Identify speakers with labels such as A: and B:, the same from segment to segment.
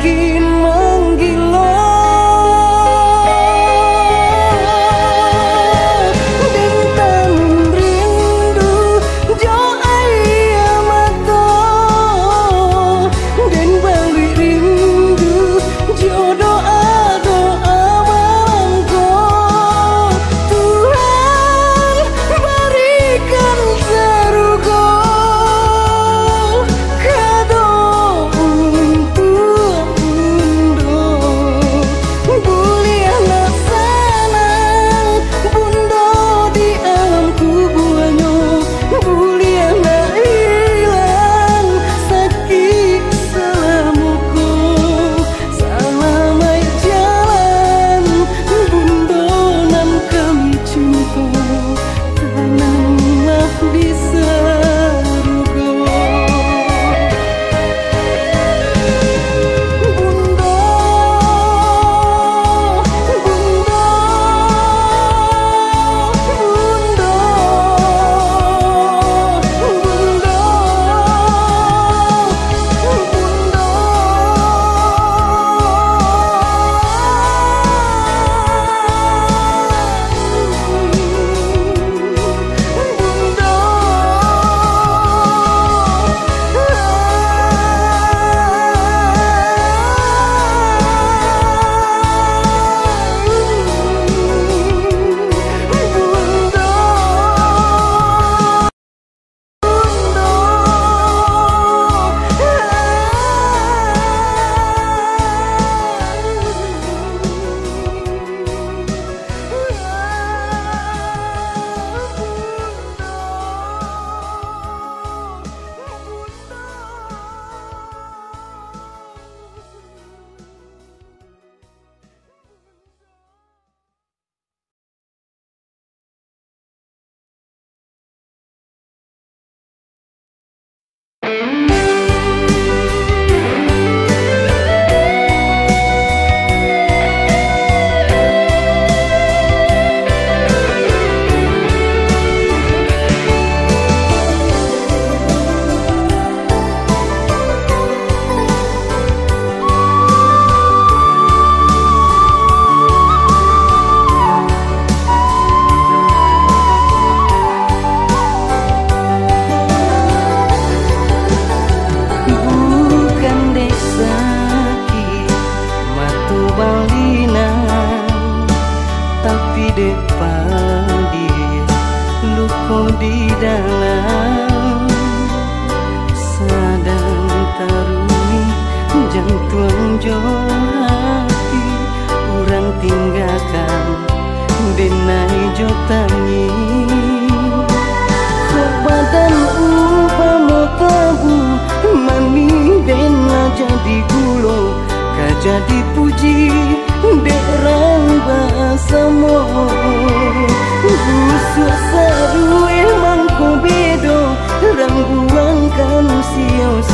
A: aquí puji derong bahasamu Busuk seru emang ku bedo Rangguang kamu sius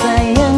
A: sayang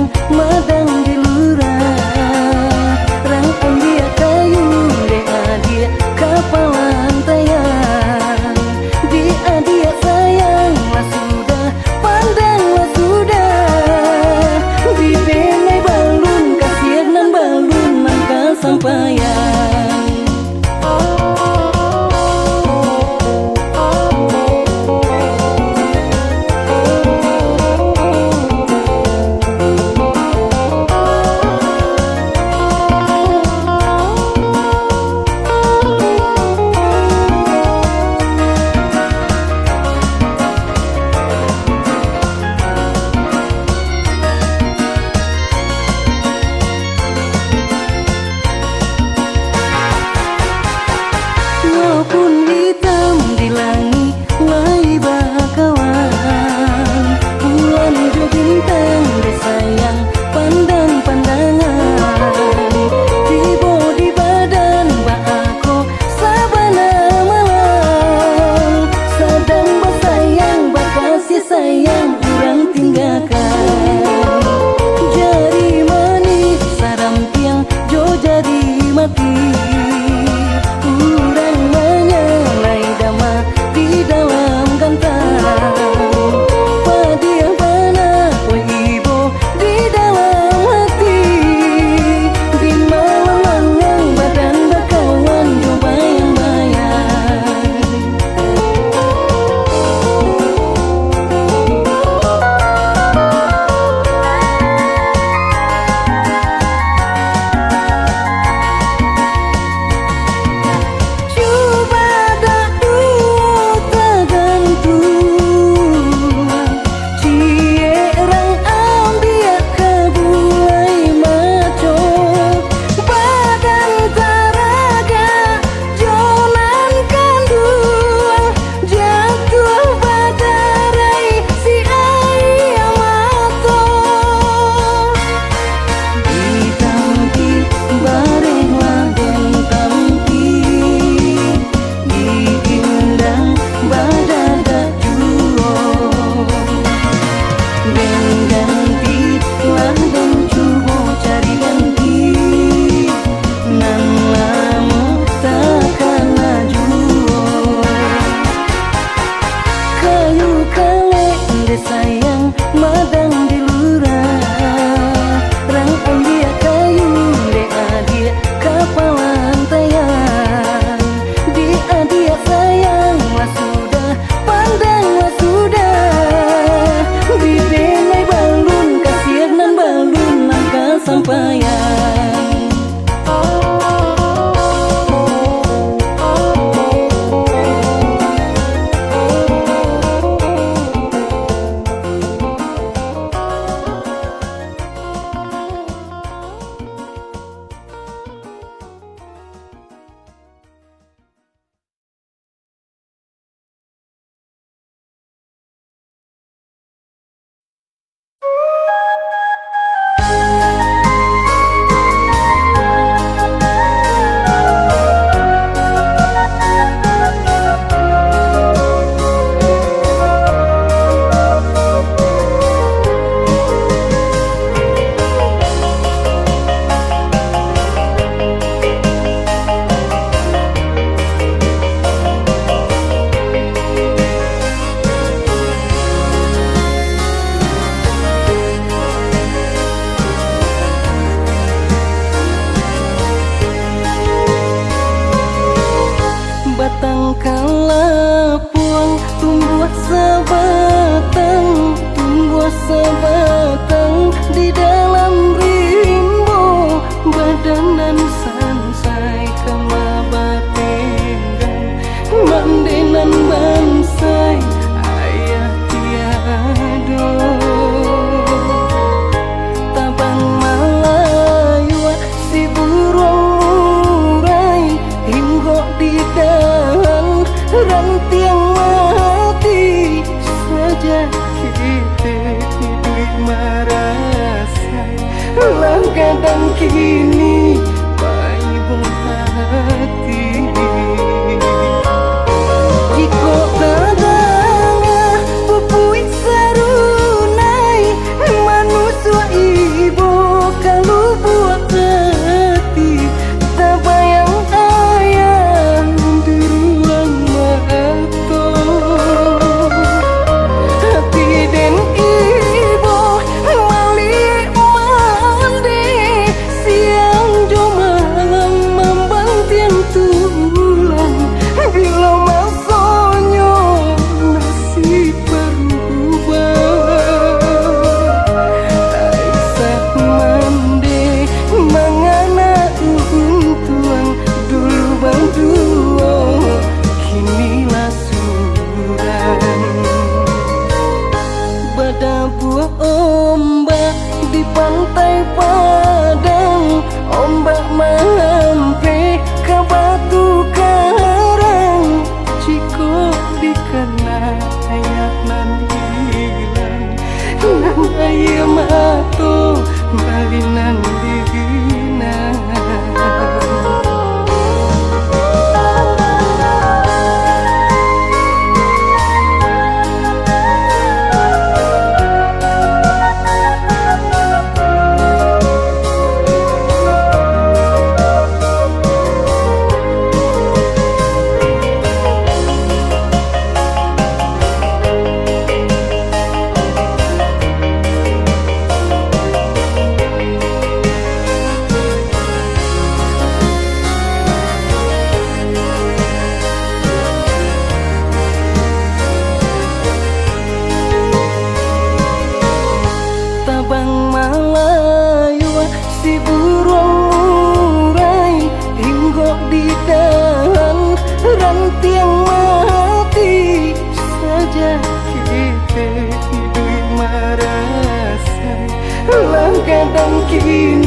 A: bem que